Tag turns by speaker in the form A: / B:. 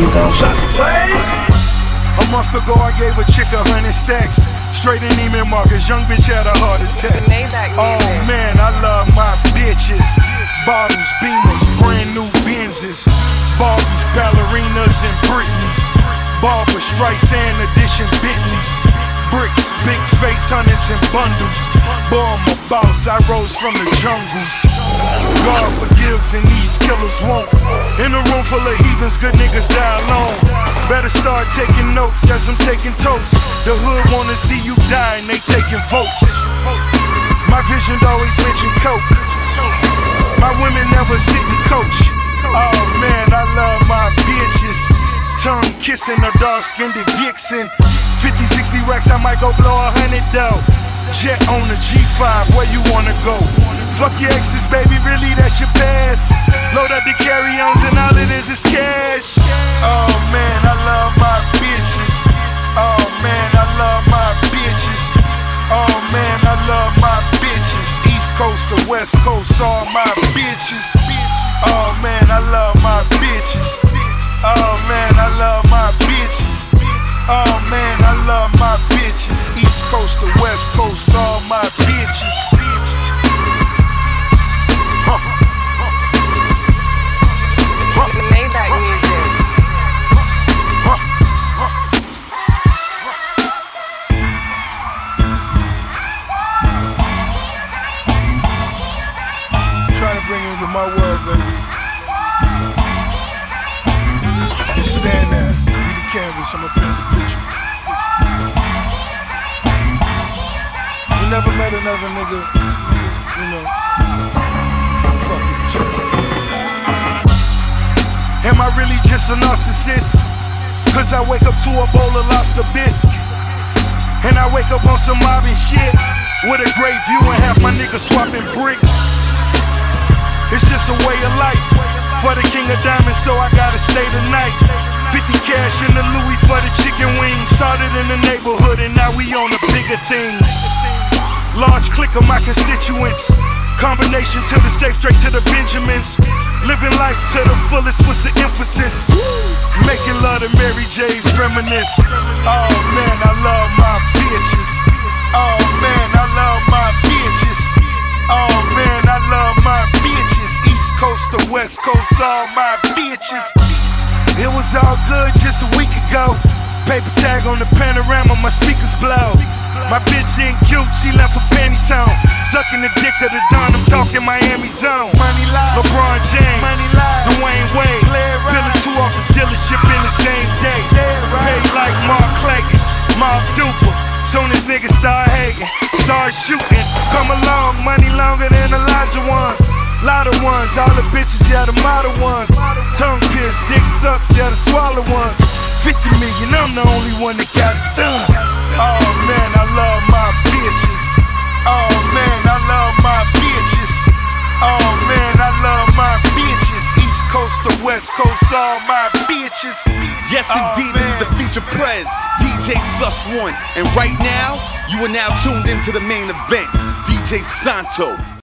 A: A month ago, I gave a chick a hundred stacks. Straight in Neiman Marcus, young bitch had a heart attack. Oh man, I love my bitches. Bottles, beamers, brand new Benzes. Barbies, ballerinas, and Britneys. Barbra Streisand edition Bentleys. Bricks, big face hunters and bundles. Boy, I'm a boss, I rose from the jungles. God forgives and these killers won't. In a room full of heathens, good niggas die alone. Better start taking notes as I'm taking totes. The hood wanna see you die and they taking votes. My vision always mention coke. My women never sit and coach. Oh man, I love my bitches. Tongue kissing a dark skinned vixen. 50, 60 racks, I might go blow a hundred though. Jet on the G5, where you wanna go? Fuck your exes, baby, really that's your past. Load up the carry-ons and all it is is cash. Oh man, I love my bitches. Oh man, I love my bitches. Oh man, I love my bitches. East Coast to West Coast, all my bitches. Oh man, I love my bitches. Oh man, I love my bitches. Oh man, I love my bitches. East Coast to West Coast, all my bitches. My world, baby. Just stand there, be the canvas, I'ma paint the picture. You never met another nigga, you know. Fuck with. Am I really just a narcissist? Cause I wake up to a bowl of lobster bisque. And I wake up on some mobbing shit. With a great view and half my niggas swapping bricks. It's just a way of life for the king of diamonds, so I gotta stay the night. 50 cash in the Louis for the chicken wings. Started in the neighborhood and now we on the bigger things. Large clique of my constituents. Combination to the safe, straight to the Benjamins. Living life to the fullest was the emphasis. Making love to Mary J's reminisce. Oh man, I love my bitches. Oh man, All my bitches. It was all good just a week ago. Paper tag on the panorama, my speakers blow. My bitch ain't cute, she left her panties on. Sucking the dick of the Don, I'm talking Miami zone. Money live. LeBron James, Money live. Dwyane Wade. Pillin' two off the dealership in the same day. Paid like Mark Clayton, Mark Duper. Soon as niggas start hating, start shooting. Come along, money longer than Elijah ones. Lot of ones, all the bitches, yeah, the model ones. Tongue pierce, dick sucks, yeah, the swallow ones. 50 million, I'm the only one that got it done. Oh man, I love my bitches. Oh man, I love my bitches. Oh man, I love my bitches. East Coast to West Coast, all my bitches.
B: Yes,
A: Oh,
B: indeed, this is the feature prez, DJ Suss One. And right now, you are now tuned into the main event, DJ Santo.